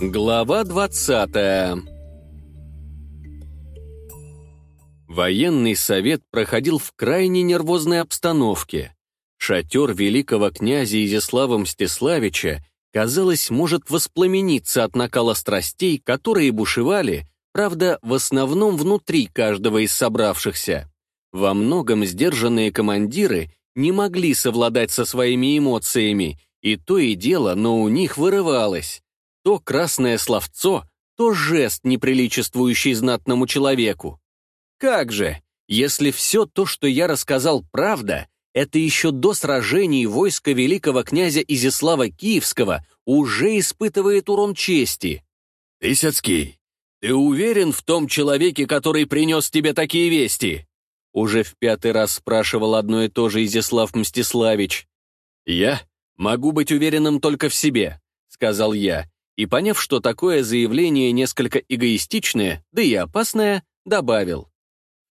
Глава 20 Военный совет проходил в крайне нервозной обстановке. Шатер великого князя Изяслава Мстиславича, казалось, может воспламениться от накала страстей, которые бушевали, правда, в основном внутри каждого из собравшихся. Во многом сдержанные командиры не могли совладать со своими эмоциями, и то и дело, но у них вырывалось. То красное словцо, то жест, неприличествующий знатному человеку. Как же, если все то, что я рассказал, правда, это еще до сражений войска великого князя Изяслава Киевского уже испытывает урон чести. «Тысяцкий, ты уверен в том человеке, который принес тебе такие вести?» Уже в пятый раз спрашивал одно и то же Изяслав Мстиславич. «Я могу быть уверенным только в себе», — сказал я, и, поняв, что такое заявление несколько эгоистичное, да и опасное, добавил.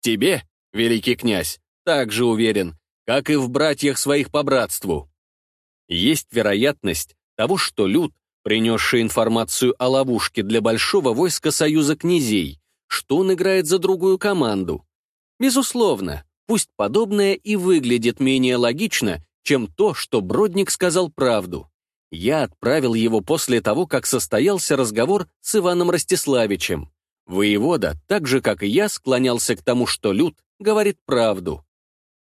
«Тебе, великий князь, также уверен, как и в братьях своих по братству. Есть вероятность того, что Люд, принесший информацию о ловушке для большого войска Союза князей, что он играет за другую команду. Безусловно, пусть подобное и выглядит менее логично, чем то, что Бродник сказал правду. Я отправил его после того, как состоялся разговор с Иваном Ростиславичем. Воевода, так же, как и я, склонялся к тому, что Люд говорит правду.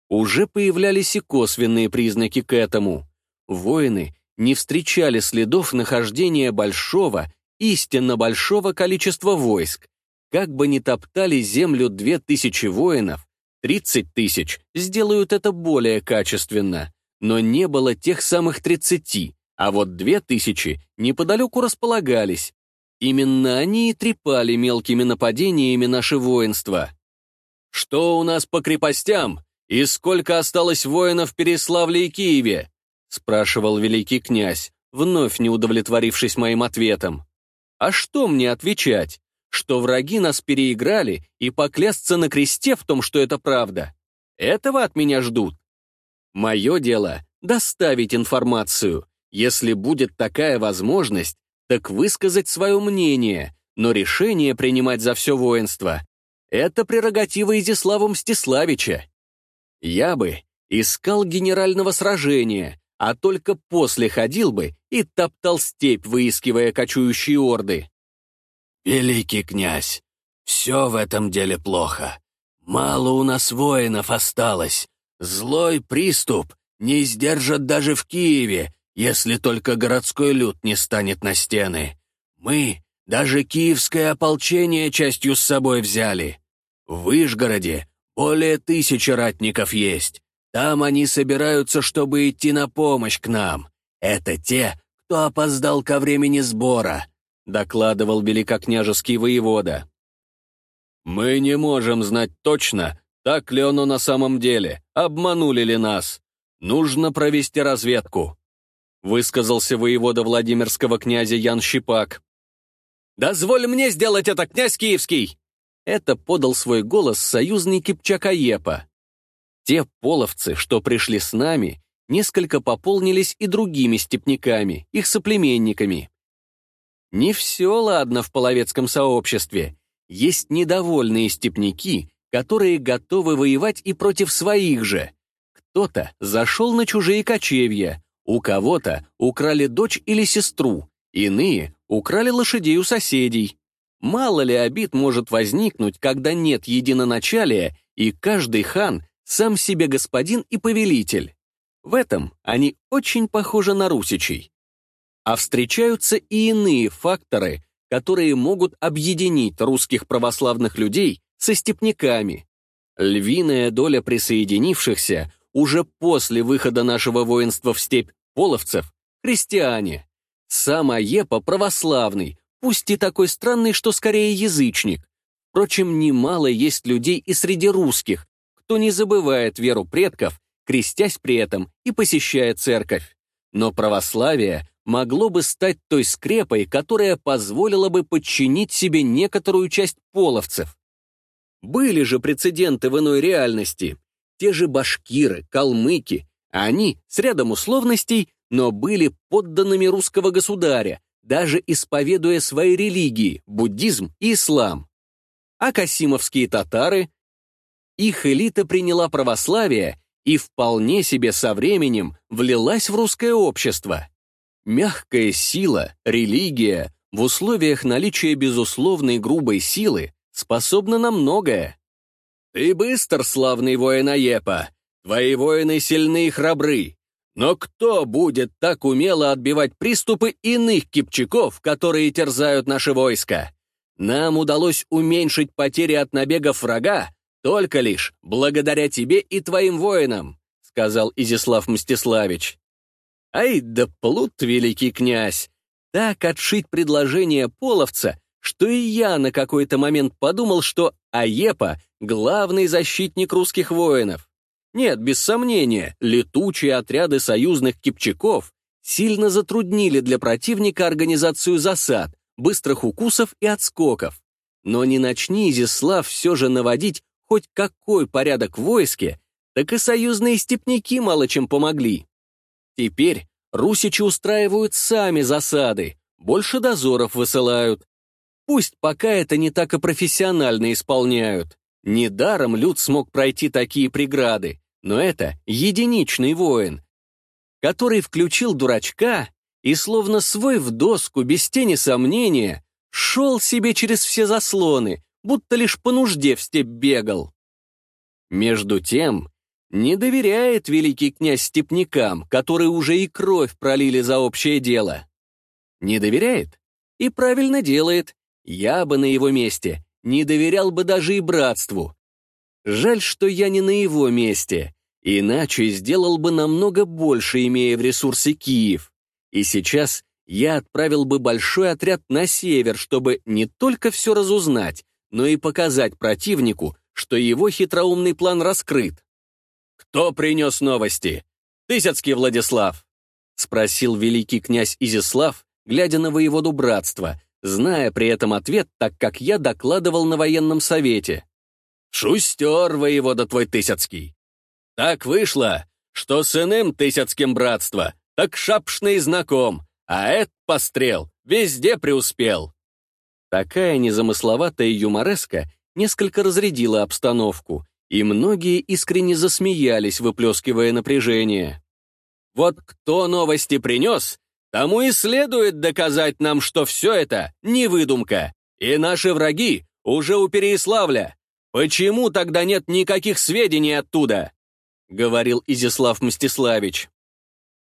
Уже появлялись и косвенные признаки к этому. Воины не встречали следов нахождения большого, истинно большого количества войск. Как бы ни топтали землю две тысячи воинов, тридцать тысяч сделают это более качественно, но не было тех самых тридцати, а вот две тысячи неподалеку располагались. Именно они и трепали мелкими нападениями наше воинство. «Что у нас по крепостям? И сколько осталось воинов в Переславле и Киеве?» спрашивал великий князь, вновь не удовлетворившись моим ответом. «А что мне отвечать? Что враги нас переиграли и поклясться на кресте в том, что это правда? Этого от меня ждут. Мое дело — доставить информацию, если будет такая возможность, так высказать свое мнение, но решение принимать за все воинство — это прерогатива Изяслава Мстиславича. Я бы искал генерального сражения, а только после ходил бы и топтал степь, выискивая кочующие орды. «Великий князь, все в этом деле плохо. Мало у нас воинов осталось. Злой приступ не сдержат даже в Киеве, если только городской люд не станет на стены. Мы даже киевское ополчение частью с собой взяли. В Вышгороде более тысячи ратников есть. Там они собираются, чтобы идти на помощь к нам. Это те, кто опоздал ко времени сбора», — докладывал великокняжеский воевода. «Мы не можем знать точно, так ли оно на самом деле, обманули ли нас. Нужно провести разведку», высказался воевода Владимирского князя Ян Щипак. «Дозволь мне сделать это, князь Киевский!» Это подал свой голос союзник Кипчакаепа. Те половцы, что пришли с нами, несколько пополнились и другими степняками, их соплеменниками. Не все ладно в половецком сообществе. Есть недовольные степняки, которые готовы воевать и против своих же. Кто-то зашел на чужие кочевья, у кого-то украли дочь или сестру, иные украли лошадей у соседей. Мало ли обид может возникнуть, когда нет единоначалия, и каждый хан сам себе господин и повелитель. В этом они очень похожи на русичей. А встречаются и иные факторы, которые могут объединить русских православных людей со степняками. Львиная доля присоединившихся уже после выхода нашего воинства в степь половцев — христиане. Сам Аепа православный, пусть и такой странный, что скорее язычник. Впрочем, немало есть людей и среди русских, кто не забывает веру предков, крестясь при этом и посещая церковь. Но православие могло бы стать той скрепой, которая позволила бы подчинить себе некоторую часть половцев. Были же прецеденты в иной реальности. Те же башкиры, калмыки, они, с рядом условностей, но были подданными русского государя, даже исповедуя свои религии, буддизм и ислам. А касимовские татары? Их элита приняла православие и вполне себе со временем влилась в русское общество. Мягкая сила, религия в условиях наличия безусловной грубой силы способна на многое. Ты быстр, славный воин Аепа, твои воины сильны и храбры, но кто будет так умело отбивать приступы иных кипчаков, которые терзают наше войско? Нам удалось уменьшить потери от набегов врага только лишь благодаря тебе и твоим воинам, сказал Изяслав Мстиславич. Ай да плут, великий князь! Так отшить предложение половца, что и я на какой-то момент подумал, что Аепа — главный защитник русских воинов. Нет, без сомнения, летучие отряды союзных кипчаков сильно затруднили для противника организацию засад, быстрых укусов и отскоков. Но не начни Изяслав все же наводить хоть какой порядок в войске, так и союзные степняки мало чем помогли. Теперь русичи устраивают сами засады, больше дозоров высылают. Пусть пока это не так и профессионально исполняют. Недаром Люд смог пройти такие преграды, но это единичный воин, который включил дурачка и, словно свой в доску, без тени сомнения, шел себе через все заслоны, будто лишь по нужде в степь бегал. Между тем, не доверяет великий князь степнякам, которые уже и кровь пролили за общее дело. Не доверяет? И правильно делает. Я бы на его месте не доверял бы даже и братству. Жаль, что я не на его месте, иначе сделал бы намного больше, имея в ресурсе Киев. И сейчас я отправил бы большой отряд на север, чтобы не только все разузнать, но и показать противнику, что его хитроумный план раскрыт. «Кто принес новости? Тысяцкий Владислав?» — спросил великий князь Изяслав, глядя на воеводу братства, зная при этом ответ, так как я докладывал на военном совете. «Шустер, воевода твой Тысяцкий! Так вышло, что с иным Тысяцким братства так шапшный знаком, а этот пострел везде преуспел». Такая незамысловатая юмореска несколько разрядила обстановку, и многие искренне засмеялись, выплескивая напряжение. «Вот кто новости принес, тому и следует доказать нам, что все это не выдумка, и наши враги уже у Переяславля. Почему тогда нет никаких сведений оттуда?» — говорил Изяслав Мстиславич.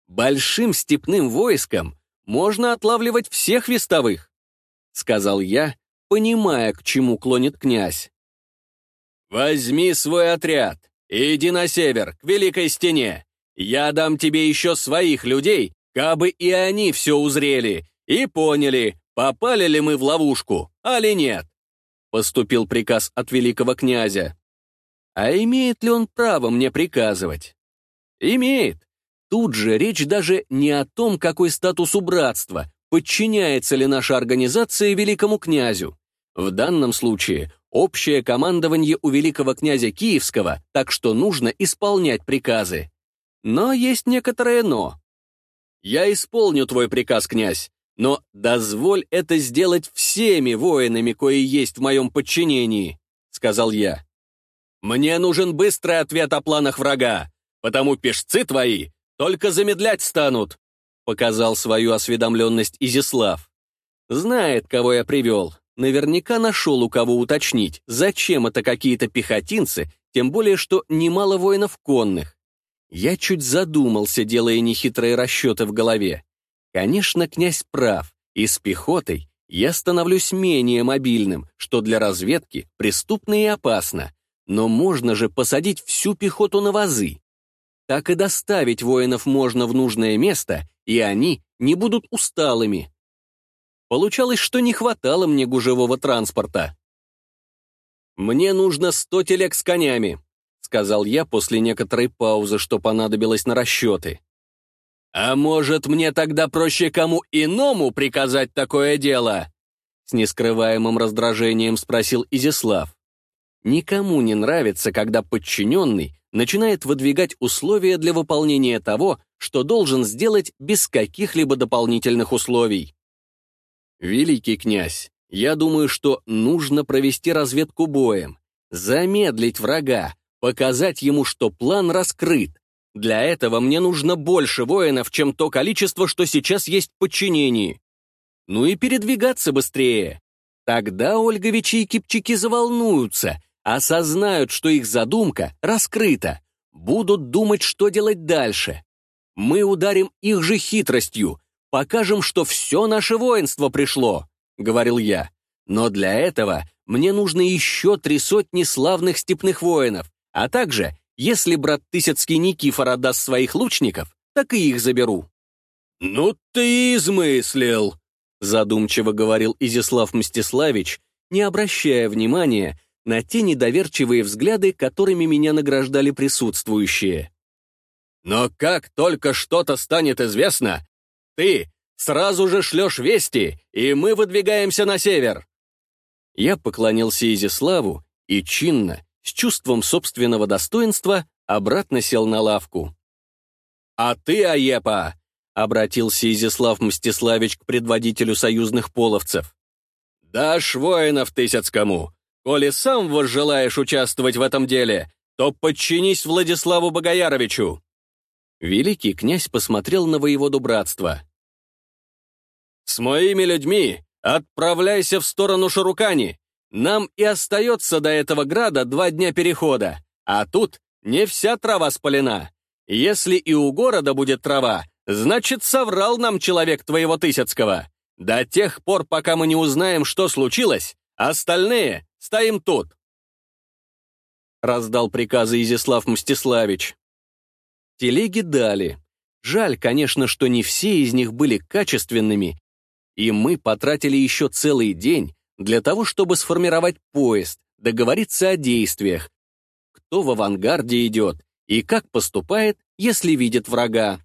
«Большим степным войском можно отлавливать всех вестовых», — сказал я, понимая, к чему клонит князь. «Возьми свой отряд и иди на север, к Великой Стене. Я дам тебе еще своих людей, кабы и они все узрели и поняли, попали ли мы в ловушку, али нет». Поступил приказ от великого князя. А имеет ли он право мне приказывать? Имеет. Тут же речь даже не о том, какой статус у братства, подчиняется ли наша организация великому князю. В данном случае общее командование у великого князя Киевского, так что нужно исполнять приказы. Но есть некоторое «но». Я исполню твой приказ, князь, но дозволь это сделать всеми воинами, кои есть в моем подчинении, сказал я. Мне нужен быстрый ответ о планах врага, потому пешцы твои только замедлять станут, показал свою осведомленность Изислав. Знает, кого я привел, наверняка нашел у кого уточнить, зачем это какие-то пехотинцы, тем более, что немало воинов конных. Я чуть задумался, делая нехитрые расчеты в голове. Конечно, князь прав, и с пехотой я становлюсь менее мобильным, что для разведки преступно и опасно, но можно же посадить всю пехоту на вазы. Так и доставить воинов можно в нужное место, и они не будут усталыми, Получалось, что не хватало мне гужевого транспорта. «Мне нужно сто телег с конями», — сказал я после некоторой паузы, что понадобилось на расчеты. «А может, мне тогда проще кому иному приказать такое дело?» С нескрываемым раздражением спросил Изяслав. Никому не нравится, когда подчиненный начинает выдвигать условия для выполнения того, что должен сделать без каких-либо дополнительных условий. Великий князь, я думаю, что нужно провести разведку боем, замедлить врага, показать ему, что план раскрыт. Для этого мне нужно больше воинов, чем то количество, что сейчас есть в подчинении. Ну и передвигаться быстрее. Тогда Ольговичи и Кипчаки заволнуются, осознают, что их задумка раскрыта, будут думать, что делать дальше. Мы ударим их же хитростью, покажем, что все наше воинство пришло, — говорил я. Но для этого мне нужно еще три сотни славных степных воинов, а также, если брат Тысяцкий Никифор отдаст своих лучников, так и их заберу. «Ну ты измыслил», — задумчиво говорил Изяслав Мстиславич, не обращая внимания на те недоверчивые взгляды, которыми меня награждали присутствующие. «Но как только что-то станет известно, ты сразу же шлешь вести, и мы выдвигаемся на север!» Я поклонился Изиславу и чинно, с чувством собственного достоинства, обратно сел на лавку. «А ты, Аепа!» — обратился Изислав Мстиславич к предводителю союзных половцев. «Дашь воинов Тысяцкому, Коли сам возжелаешь участвовать в этом деле, то подчинись Владиславу Богояровичу!» Великий князь посмотрел на воеводу братства. «С моими людьми отправляйся в сторону Шарукани. Нам и остается до этого града два дня перехода, а тут не вся трава спалена. Если и у города будет трава, значит, соврал нам человек твоего Тысяцкого. До тех пор, пока мы не узнаем, что случилось, остальные Стоим тут!» Раздал приказы Изяслав Мстиславич. Телеги дали. Жаль, конечно, что не все из них были качественными, и мы потратили еще целый день для того, чтобы сформировать поезд, договориться о действиях, кто в авангарде идет и как поступает, если видит врага.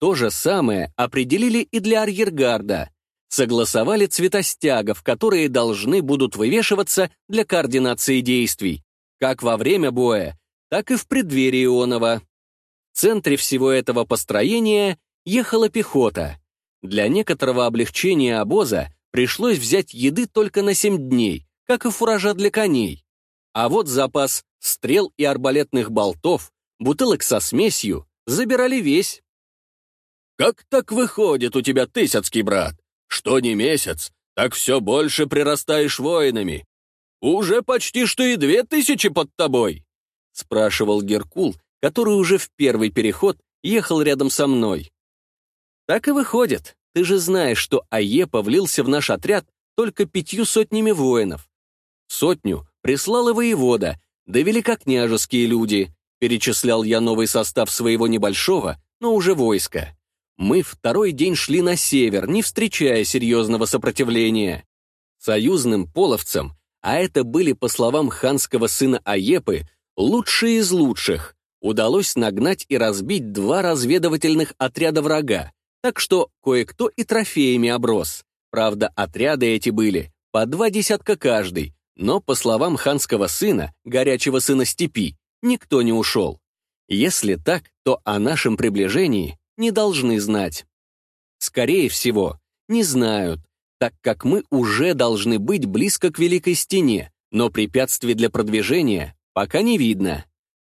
То же самое определили и для арьергарда согласовали цвета стягов, которые должны будут вывешиваться для координации действий, как во время боя, так и в преддверии Ионова. В центре всего этого построения ехала пехота. Для некоторого облегчения обоза пришлось взять еды только на 7 дней, как и фуража для коней. А вот запас стрел и арбалетных болтов, бутылок со смесью забирали весь. «Как так выходит у тебя, Тысяцкий брат?» Что не месяц, так все больше прирастаешь воинами. Уже почти что и две тысячи под тобой», — спрашивал Геркул, который уже в первый переход ехал рядом со мной. «Так и выходит. Ты же знаешь, что Аепа влился в наш отряд только пятью сотнями воинов. Сотню прислала воевода, да великокняжеские люди», — перечислял я новый состав своего небольшого, но уже войска. Мы второй день шли на север, не встречая серьезного сопротивления. Союзным половцам, а это были, по словам ханского сына Аепы, лучшие из лучших, удалось нагнать и разбить два разведывательных отряда врага, так что кое-кто и трофеями оброс. Правда, отряды эти были по два десятка каждый, но, по словам ханского сына, горячего сына степи, никто не ушел. Если так, то о нашем приближении не должны знать. Скорее всего, не знают, так как мы уже должны быть близко к Великой Стене, но препятствий для продвижения пока не видно.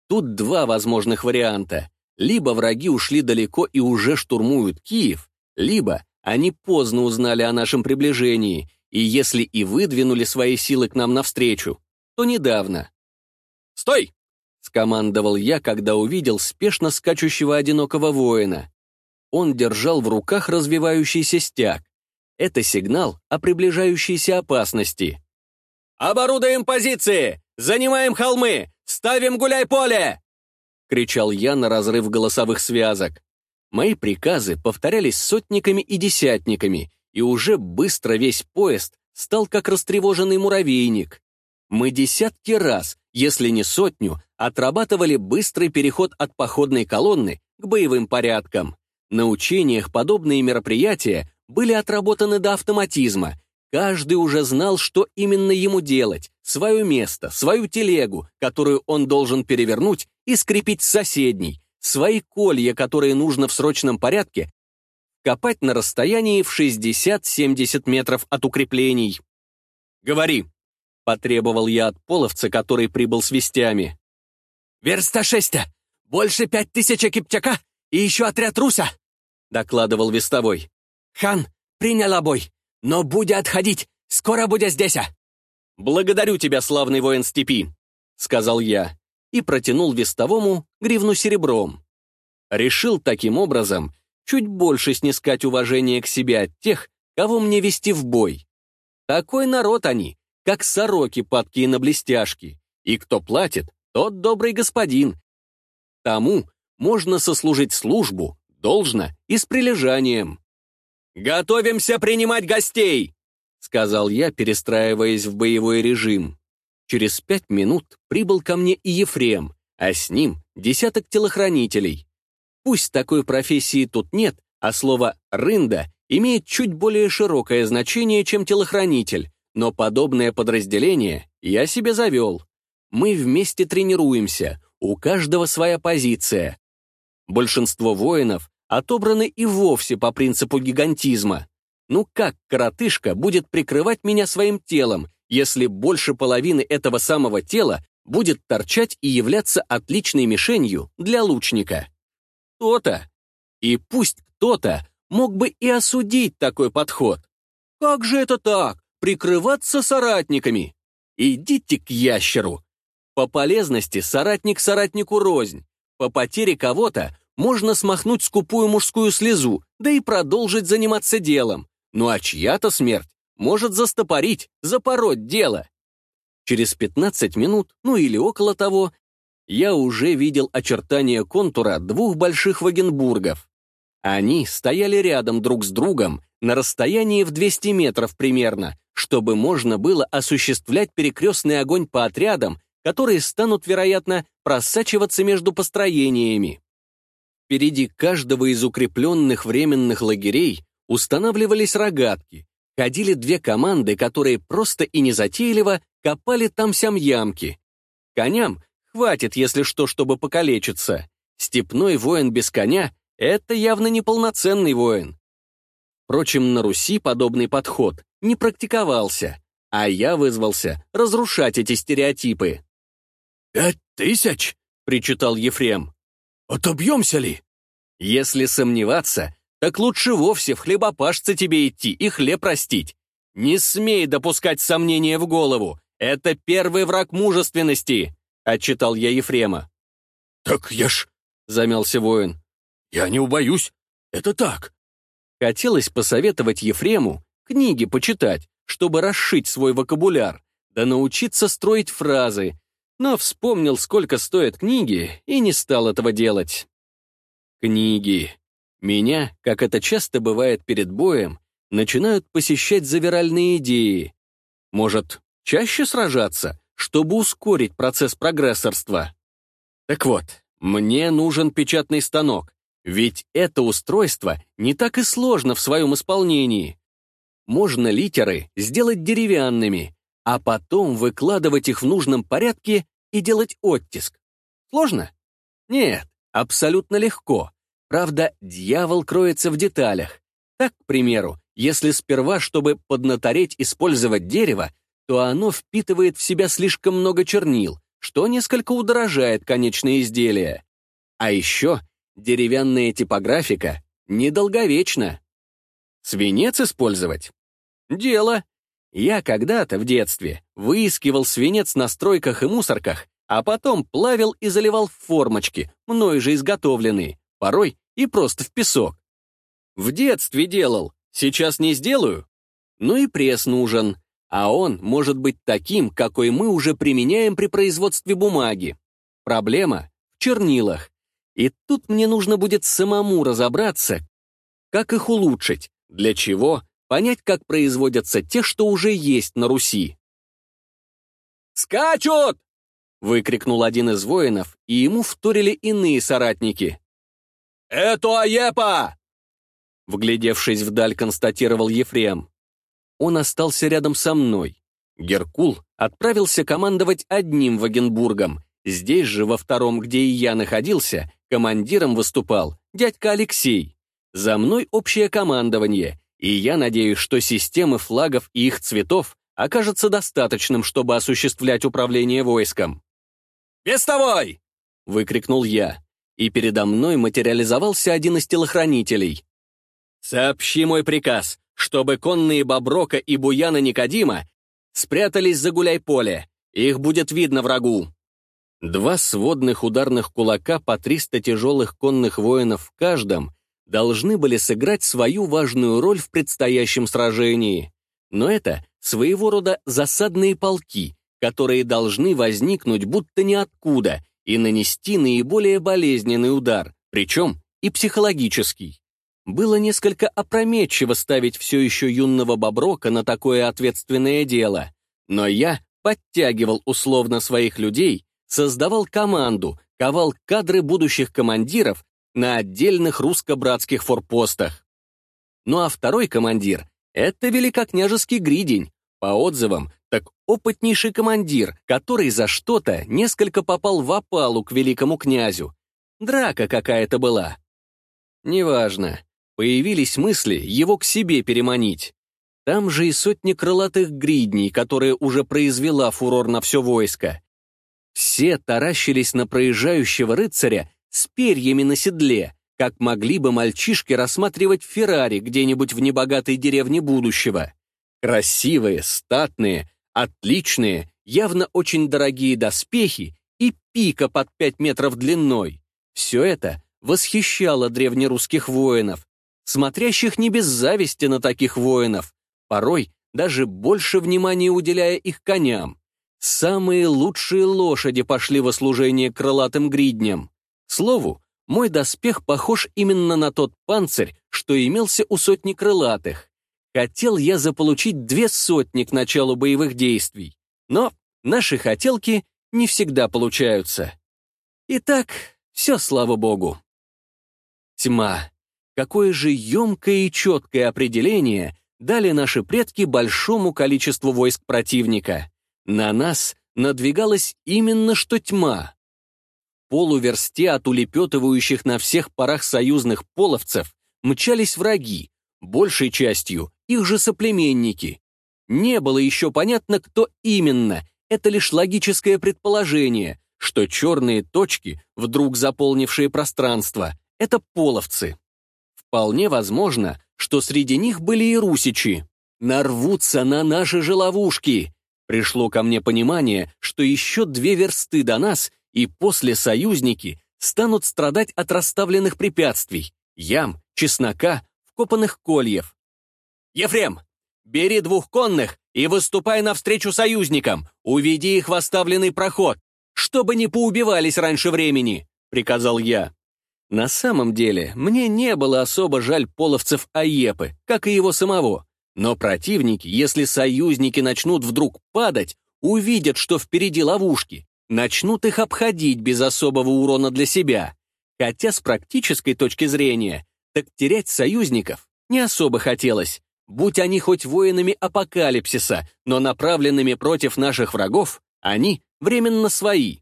Тут два возможных варианта. Либо враги ушли далеко и уже штурмуют Киев, либо они поздно узнали о нашем приближении, и если и выдвинули свои силы к нам навстречу, то недавно. «Стой!» — скомандовал я, когда увидел спешно скачущего одинокого воина. Он держал в руках развивающийся стяг. Это сигнал о приближающейся опасности. «Оборудуем позиции! Занимаем холмы! Ставим гуляй-поле!» — кричал я на разрыв голосовых связок. Мои приказы повторялись сотниками и десятниками, и уже быстро весь поезд стал как растревоженный муравейник. Мы десятки раз, если не сотню, отрабатывали быстрый переход от походной колонны к боевым порядкам. На учениях подобные мероприятия были отработаны до автоматизма. Каждый уже знал, что именно ему делать, свое место, свою телегу, которую он должен перевернуть и скрепить с соседней, свои колья, которые нужно в срочном порядке копать на расстоянии в 60-70 метров от укреплений. «Говори», — потребовал я от половца, который прибыл с вестями. «Верста шестя! Больше пять тысяч экиптяка и еще отряд руся!» — докладывал вестовой. «Хан принял бой, но будет отходить, скоро будет здесь!» «Благодарю тебя, славный воин степи», — сказал я и протянул вестовому гривну серебром. Решил таким образом чуть больше снискать уважение к себе от тех, кого мне вести в бой. Такой народ они, как сороки, падкие на блестяшки, и кто платит, тот добрый господин. Тому можно сослужить службу, должно и с прилежанием. «Готовимся принимать гостей!» — сказал я, перестраиваясь в боевой режим. Через пять минут прибыл ко мне и Ефрем, а с ним десяток телохранителей. Пусть такой профессии тут нет, а слово «рында» имеет чуть более широкое значение, чем телохранитель, но подобное подразделение я себе завел. Мы вместе тренируемся, у каждого своя позиция. Большинство воинов отобраны и вовсе по принципу гигантизма. Ну как коротышка будет прикрывать меня своим телом, если больше половины этого самого тела будет торчать и являться отличной мишенью для лучника? Кто-то. И пусть кто-то мог бы и осудить такой подход. Как же это так? Прикрываться соратниками? Идите к ящеру. По полезности соратник соратнику рознь. По потере кого-то можно смахнуть скупую мужскую слезу, да и продолжить заниматься делом. Ну а чья-то смерть может застопорить, запороть дело. Через 15 минут, ну или около того, я уже видел очертания контура двух больших Вагенбургов. Они стояли рядом друг с другом на расстоянии в 200 метров примерно, чтобы можно было осуществлять перекрестный огонь по отрядам которые станут, вероятно, просачиваться между построениями. Впереди каждого из укрепленных временных лагерей устанавливались рогатки, ходили две команды, которые просто и незатейливо копали там-сям ямки. Коням хватит, если что, чтобы покалечиться. Степной воин без коня — это явно неполноценный воин. Впрочем, на Руси подобный подход не практиковался, а я вызвался разрушать эти стереотипы. «Пять тысяч?» — причитал Ефрем. «Отобьемся ли?» «Если сомневаться, так лучше вовсе в хлебопашце тебе идти и хлеб растить. Не смей допускать сомнения в голову. Это первый враг мужественности», — отчитал я Ефрема. «Так я ж...» — замялся воин. «Я не убоюсь. Это так». Хотелось посоветовать Ефрему книги почитать, чтобы расшить свой вокабуляр, да научиться строить фразы, но вспомнил, сколько стоят книги, и не стал этого делать. Книги. Меня, как это часто бывает перед боем, начинают посещать завиральные идеи. Может, чаще сражаться, чтобы ускорить процесс прогрессорства? Так вот, мне нужен печатный станок, ведь это устройство не так и сложно в своем исполнении. Можно литеры сделать деревянными, а потом выкладывать их в нужном порядке и делать оттиск. Сложно? Нет, абсолютно легко. Правда, дьявол кроется в деталях. Так, к примеру, если сперва, чтобы поднатореть использовать дерево, то оно впитывает в себя слишком много чернил, что несколько удорожает конечное изделие. А еще деревянная типографика недолговечна. Свинец использовать? Дело. Я когда-то в детстве выискивал свинец на стройках и мусорках, а потом плавил и заливал в формочки, мною же изготовленные, порой и просто в песок. В детстве делал, сейчас не сделаю. Ну и пресс нужен, а он может быть таким, какой мы уже применяем при производстве бумаги. Проблема в чернилах. И тут мне нужно будет самому разобраться, как их улучшить, для чего понять, как производятся те, что уже есть на Руси. «Скачут!» — выкрикнул один из воинов, и ему вторили иные соратники. «Это Аепа!» Вглядевшись вдаль, констатировал Ефрем. Он остался рядом со мной. Геркул отправился командовать одним Вагенбургом. Здесь же, во втором, где и я находился, командиром выступал дядька Алексей. За мной общее командование, и я надеюсь, что системы флагов и их цветов окажется достаточным, чтобы осуществлять управление войском. «Вестовой!» — выкрикнул я, и передо мной материализовался один из телохранителей. «Сообщи мой приказ, чтобы конные Боброка и Буяна Никодима спрятались за гуляй-поле. Их будет видно врагу». Два сводных ударных кулака по 300 тяжелых конных воинов в каждом должны были сыграть свою важную роль в предстоящем сражении. Но это своего рода засадные полки, которые должны возникнуть будто ниоткуда и нанести наиболее болезненный удар, причем и психологический. Было несколько опрометчиво ставить все еще юного Боброка на такое ответственное дело, но я подтягивал условно своих людей, создавал команду, ковал кадры будущих командиров на отдельных русско-братских форпостах. Ну а второй командир — это великокняжеский гридень, по отзывам, так опытнейший командир, который за что-то несколько попал в опалу к великому князю. Драка какая-то была. Неважно. Появились мысли его к себе переманить. Там же и сотни крылатых гридней, которые уже произвела фурор на все войско. Все таращились на проезжающего рыцаря с перьями на седле, как могли бы мальчишки рассматривать Феррари где-нибудь в небогатой деревне будущего. Красивые, статные, отличные, явно очень дорогие доспехи и пика под 5 метров длиной. Все это восхищало древнерусских воинов, смотрящих не без зависти на таких воинов, порой даже больше внимания уделяя их коням. Самые лучшие лошади пошли во служение крылатым гридням слову, мой доспех похож именно на тот панцирь, что имелся у сотни крылатых. Хотел я заполучить две сотни к началу боевых действий, но наши хотелки не всегда получаются. Итак, все слава богу. Тьма. Какое же емкое и четкое определение дали наши предки большому количеству войск противника. На нас надвигалась именно что тьма полуверсте от улепетывающих на всех парах союзных половцев мчались враги, большей частью их же соплеменники. Не было еще понятно, кто именно, это лишь логическое предположение, что черные точки, вдруг заполнившие пространство, это половцы. Вполне возможно, что среди них были и русичи. Нарвутся на наши же ловушки. Пришло ко мне понимание, что еще две версты до нас и после союзники станут страдать от расставленных препятствий, ям, чеснока, вкопанных кольев. «Ефрем, бери двух конных и выступай навстречу союзникам, уведи их в оставленный проход, чтобы не поубивались раньше времени», — приказал я. На самом деле, мне не было особо жаль половцев Аепы, как и его самого. Но противники, если союзники начнут вдруг падать, увидят, что впереди ловушки, начнут их обходить без особого урона для себя. Хотя с практической точки зрения, так терять союзников не особо хотелось. Будь они хоть воинами апокалипсиса, но направленными против наших врагов, они временно свои.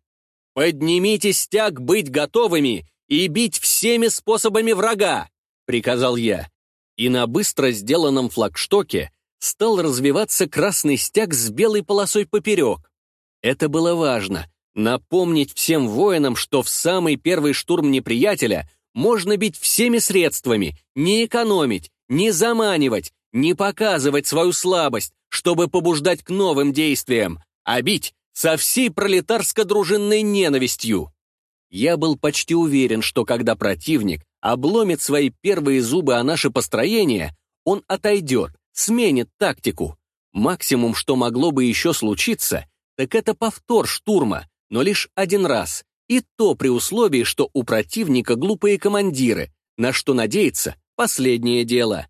«Поднимите стяг быть готовыми и бить всеми способами врага!» — приказал я. И на быстро сделанном флагштоке стал развиваться красный стяг с белой полосой поперек. Это было важно, Напомнить всем воинам, что в самый первый штурм неприятеля можно бить всеми средствами, не экономить, не заманивать, не показывать свою слабость, чтобы побуждать к новым действиям, а бить со всей пролетарско-дружинной ненавистью. Я был почти уверен, что когда противник обломит свои первые зубы о наше построение, он отойдет, сменит тактику. Максимум, что могло бы еще случиться, так это повтор штурма, но лишь один раз, и то при условии, что у противника глупые командиры, на что надеяться — последнее дело.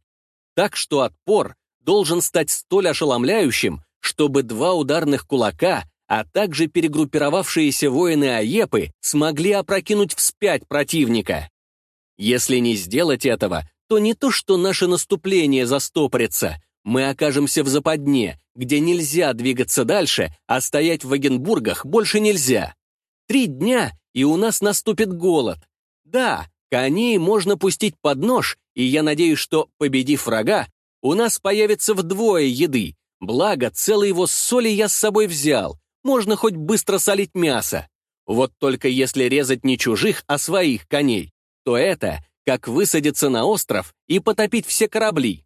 Так что отпор должен стать столь ошеломляющим, чтобы два ударных кулака, а также перегруппировавшиеся воины Аепы смогли опрокинуть вспять противника. Если не сделать этого, то не то, что наше наступление застопорится, мы окажемся в западне, где нельзя двигаться дальше, а стоять в Вагенбургах больше нельзя. Три дня, и у нас наступит голод. Да, Коней можно пустить под нож, и я надеюсь, что, победив врага, у нас появится вдвое еды. Благо, целый его соли я с собой взял. Можно хоть быстро солить мясо. Вот только если резать не чужих, а своих коней, то это как высадиться на остров и потопить все корабли.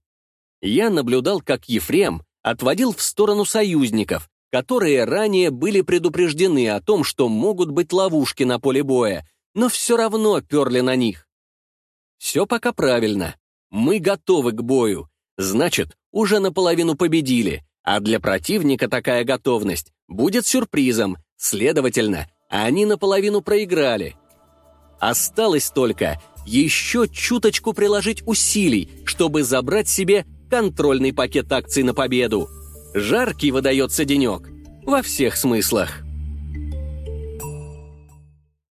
Я наблюдал, как Ефрем отводил в сторону союзников, которые ранее были предупреждены о том, что могут быть ловушки на поле боя, но все равно перли на них. Все пока правильно. Мы готовы к бою. Значит, уже наполовину победили, а для противника такая готовность будет сюрпризом, следовательно, они наполовину проиграли. Осталось только еще чуточку приложить усилий, чтобы забрать себе контрольный пакет акций на победу. Жаркий выдается денек. Во всех смыслах.